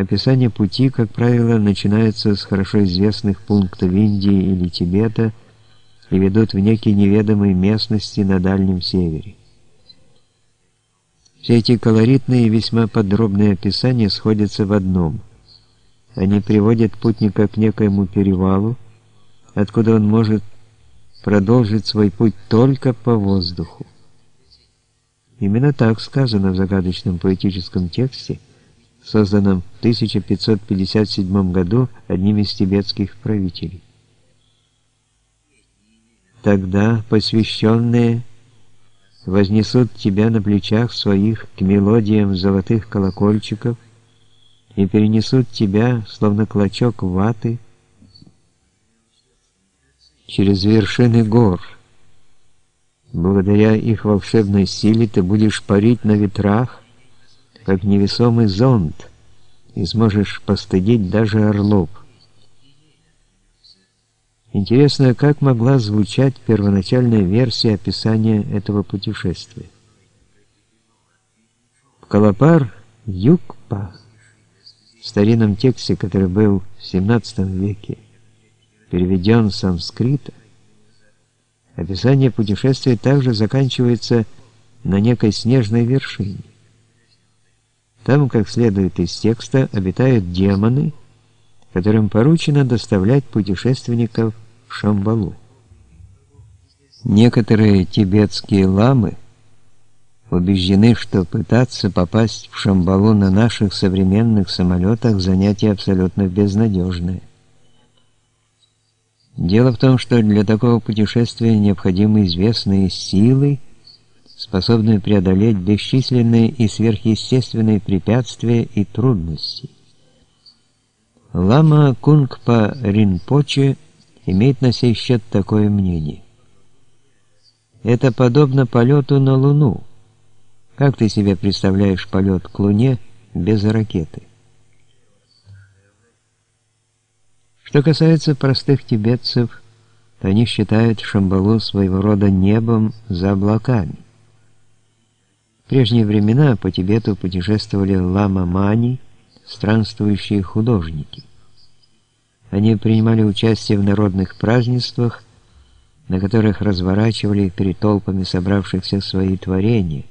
Описание пути, как правило, начинается с хорошо известных пунктов Индии или Тибета и ведут в некие неведомые местности на Дальнем Севере. Все эти колоритные и весьма подробные описания сходятся в одном. Они приводят путника к некоему перевалу, откуда он может продолжить свой путь только по воздуху. Именно так сказано в загадочном поэтическом тексте, созданном в 1557 году одним из тибетских правителей. Тогда посвященные вознесут тебя на плечах своих к мелодиям золотых колокольчиков и перенесут тебя, словно клочок ваты, через вершины гор. Благодаря их волшебной силе ты будешь парить на ветрах, как невесомый зонт, и сможешь постыдить даже орлов. Интересно, как могла звучать первоначальная версия описания этого путешествия. В Калапар Юкпа, в старинном тексте, который был в XVII веке, переведен с санскрита, описание путешествия также заканчивается на некой снежной вершине. Там, как следует из текста, обитают демоны, которым поручено доставлять путешественников в Шамбалу. Некоторые тибетские ламы убеждены, что пытаться попасть в Шамбалу на наших современных самолетах занятие абсолютно безнадежное. Дело в том, что для такого путешествия необходимы известные силы, способные преодолеть бесчисленные и сверхъестественные препятствия и трудности. Лама Кунгпа Ринпоче имеет на сей счет такое мнение. Это подобно полету на Луну. Как ты себе представляешь полет к Луне без ракеты? Что касается простых тибетцев, то они считают Шамбалу своего рода небом за облаками. Прежние времена по Тибету путешествовали лама-мани, странствующие художники. Они принимали участие в народных празднествах, на которых разворачивали перед толпами собравшихся свои творения,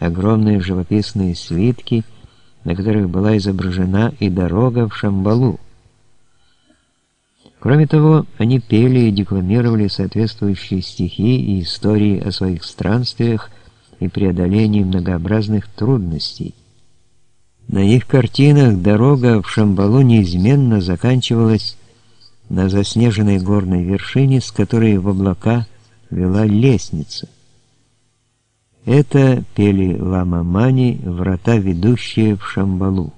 огромные живописные свитки, на которых была изображена и дорога в Шамбалу. Кроме того, они пели и декламировали соответствующие стихи и истории о своих странствиях и преодолении многообразных трудностей. На их картинах дорога в Шамбалу неизменно заканчивалась на заснеженной горной вершине, с которой в облака вела лестница. Это пели ламамани, врата, ведущие в Шамбалу.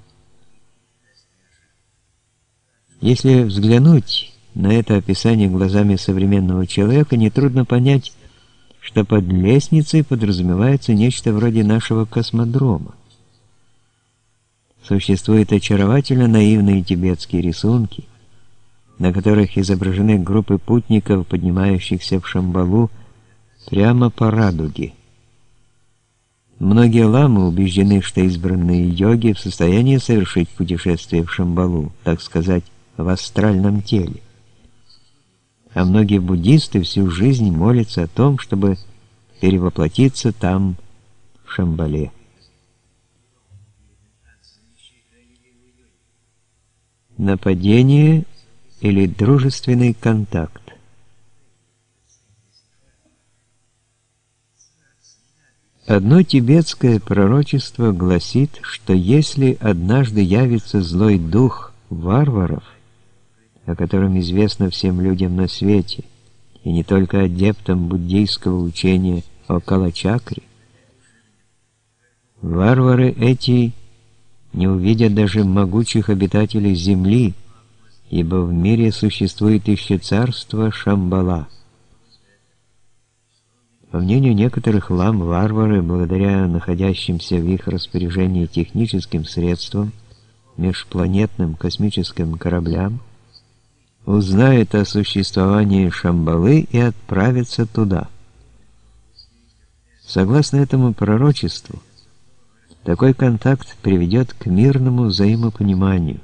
Если взглянуть на это описание глазами современного человека, нетрудно понять, что под лестницей подразумевается нечто вроде нашего космодрома. Существуют очаровательно наивные тибетские рисунки, на которых изображены группы путников, поднимающихся в Шамбалу прямо по радуге. Многие ламы убеждены, что избранные йоги в состоянии совершить путешествие в Шамбалу, так сказать, в астральном теле а многие буддисты всю жизнь молятся о том, чтобы перевоплотиться там, в Шамбале. Нападение или дружественный контакт. Одно тибетское пророчество гласит, что если однажды явится злой дух варваров, о котором известно всем людям на свете, и не только адептам буддийского учения о Калачакре. Варвары эти не увидят даже могучих обитателей земли, ибо в мире существует еще царство Шамбала. По мнению некоторых лам, варвары, благодаря находящимся в их распоряжении техническим средствам, межпланетным космическим кораблям, узнает о существовании Шамбалы и отправится туда. Согласно этому пророчеству, Такой контакт приведет к мирному взаимопониманию,